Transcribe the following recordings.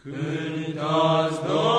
Cântați Domnului,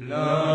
لا.